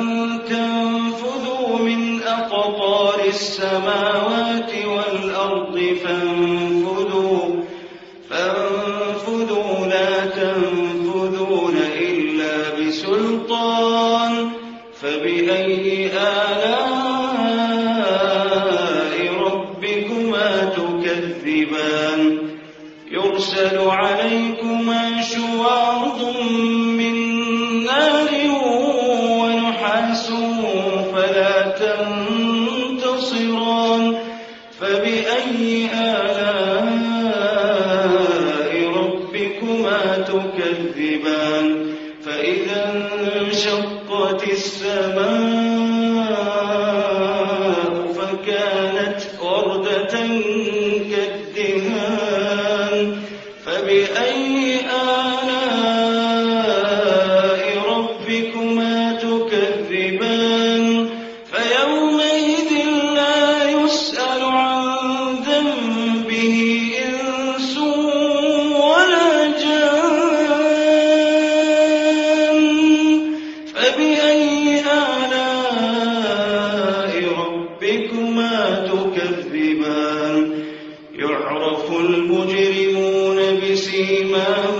أن تنفذوا من أقطار السماوات والأرض فانفذوا فانفذوا لا تنفذون إلا بسلطان فبأي آلاء ربكما تكذبان؟ يرسل عليكما شواظ من ربكما تكذبان فإذا انشقت السماء فكانت وردة تكذبان يعرف المجرم المجرمون بسيماهم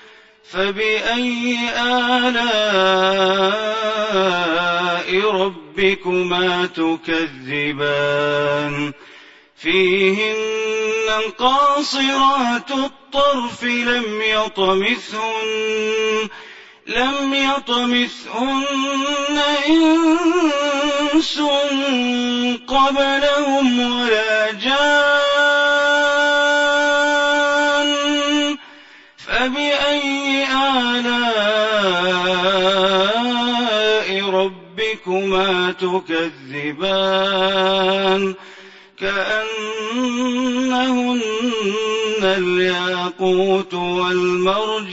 فبأي آلاء ربكما تكذبان؟ فيهن قاصرات الطرف لم يطمثهن لم يطمثهن إنس قبلهم ولا جان ربكما تكذبان كأنهن الياقوت والمرجان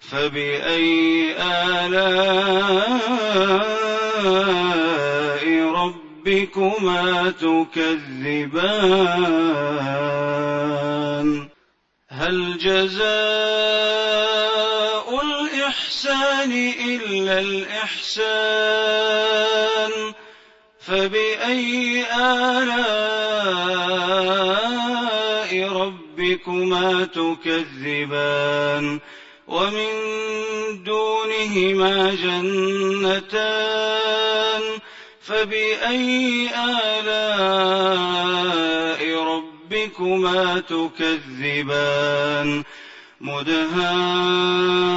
فبأي آلاء ربكما تكذبان هل جزاء الإحسان إلا الإحسان فبأي آلاء ربكما تكذبان؟ ومن دونهما جنتان فبأي آلاء ربكما تكذبان؟ مدهامتان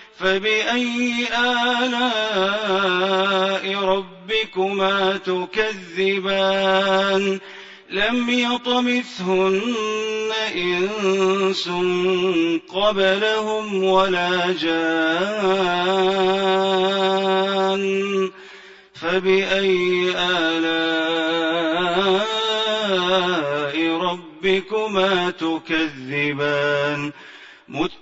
فبأي آلاء ربكما تكذبان؟ لم يطمثهن إنس قبلهم ولا جان. فبأي آلاء ربكما تكذبان؟